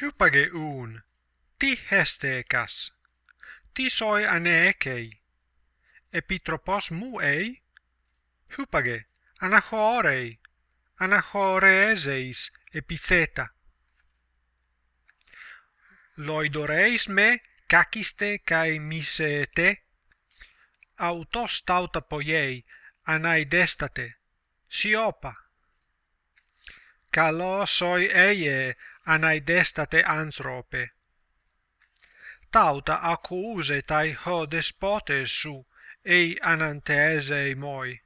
hypage un. Ti hestekas ti soi anekei epitropos mu ei hypage anahorei. Anahoreseis. Epitheta loidoreis me kakiste kai misete? Autos tauta poiei. Anaidestate. Siopa. Kalo soi eie αναειδέστατε άνθρωπε. Ταύτα ακουούσαι ταί ο δεσπότες σου, ει αναντέζεϊ μόι.